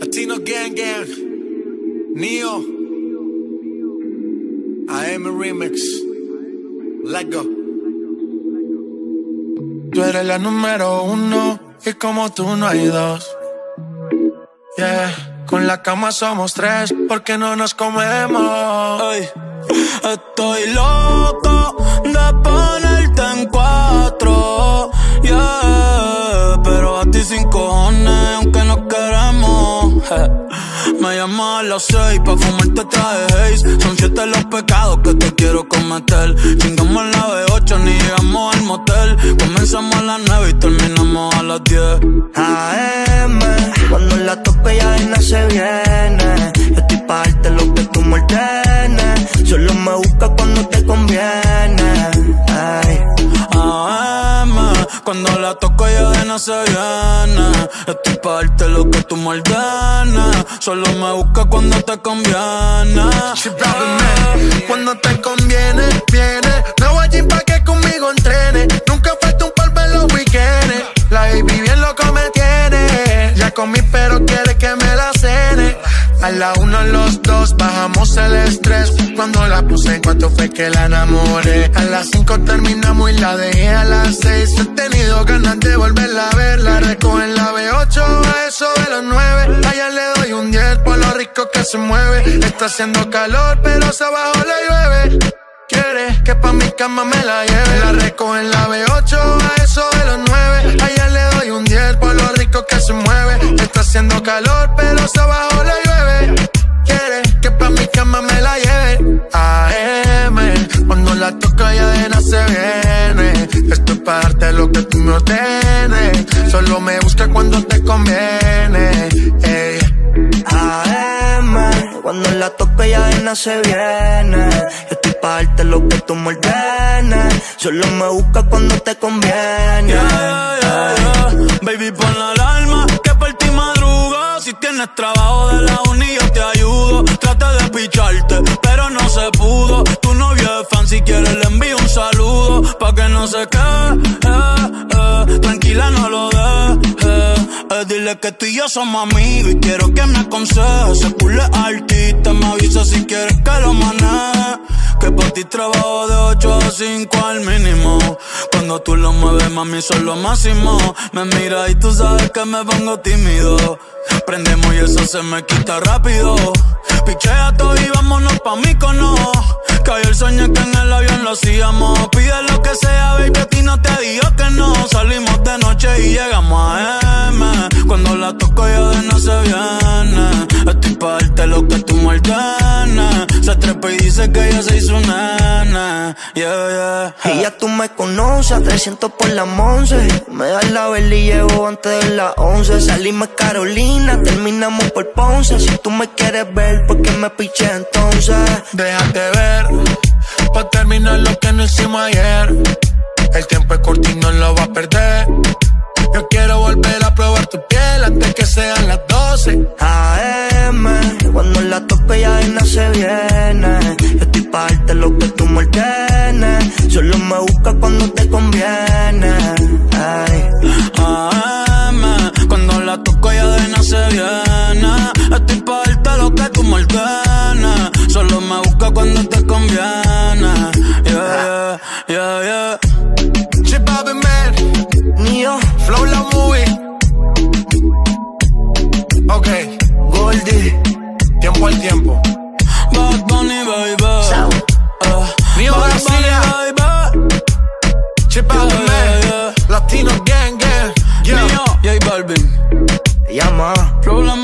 Latino Gang Gang, Neo, AM Remix, Let Go. Tú eres la número uno y como tú no hay dos. Yeah, con la cama somos tres porque no nos comemos. Ay, estoy loco de Me llamas a las seis pa' fumarte traje haze. Son siete los pecados que te quiero cometer. Chingamos la B8 ni llegamos al motel. Comenzamos a las nueve y terminamos a las diez. AM, cuando la toque ya no se viene cuando la toco ya de no se viene Estoy pa' darte lo que tú me Solo me busca cuando te conviene Cuando te conviene, viene. No voy allí pa' que conmigo entrene. Nunca falta un polvo en los weekends. La baby bien loco me tiene. Ya comí, pero quiere que me la cene. A la uno, los dos, bajamos el estrés. Cuando la puse, en cuanto fue que la enamoré. A las cinco terminamos y la dejé a las seis. He tenido ganas de volverla a ver. La recojo en la B8, a eso de los nueve. Allá le doy un 10 por lo rico que se mueve. Está haciendo calor, pero se abajo le llueve. Quiere que pa' mi cama me la lleve. La recojo en la B8, a eso de los nueve. Allá le doy un 10 por lo rico que se mueve. Está haciendo calor, pero se abajo le llueve. La toca ya de se viene. Esto es para darte lo que tú me ordenes. Solo me busca cuando te conviene. Ey. AM, cuando la toque ya de se viene estoy pa' darte lo que tú me ordenes Solo me busca cuando te conviene Yeah, yeah, yeah. Baby, pon la alarma que por ti madrugo. Si tienes trabajo de la uni, yo te ayudo. Trate de picharte, pero no se pudo. Quieres le envío un saludo. Pa' que no se quede, eh, tranquila, no lo dejes. Eh, dile que tú y yo somos amigos y quiero que me aconsejes. Ese culo es artista, me avisa si quieres que lo maneje. Que por ti trabajo de 8 a 5 al mínimo. Cuando tú lo mueves, mami, son lo máximo. Me mira y tú sabes que me pongo tímido. Prendemos y eso se me quita rápido. Pichea todo y vámonos pa' mí cono. Cayó el sueño que en el avión lo hacíamos. Pide lo que sea, baby, a ti no te digo que no. Salimos de noche y llegamos a M. Cuando la toco ya de no se viene. Estoy pa' darte lo que tú ordenes. Se trepa y dice que ella se hizo nana. Yeah, yeah. Y ya tú me conoces, a 300 por la once. Me das la vela y llevo antes de las 11. Salimos Carolina, terminamos por Ponce. Si tú me quieres ver, ¿por qué me piché entonces? Déjate ver, pa' terminar lo que no hicimos ayer. El tiempo es corto y no lo va a perder. Yo quiero volver a probar tu piel antes que sean las 12. AM, Solo me busca cuando te conviene. Ay. AM, cuando la toco ya de no se viene. Estoy pa' darte lo que tú me ordenes. Solo me busca cuando te conviene. Yeah, yeah, yeah, yeah. Chip Bobby Man, Neo, Flow la movie. Ok, Goldie, tiempo al tiempo. Bad Bunny, baby. Sound. Uh, Bad. Bunny, baby noche yeah. Yeah. Latino gang gang. Mío, J Balvin. Llama. Problema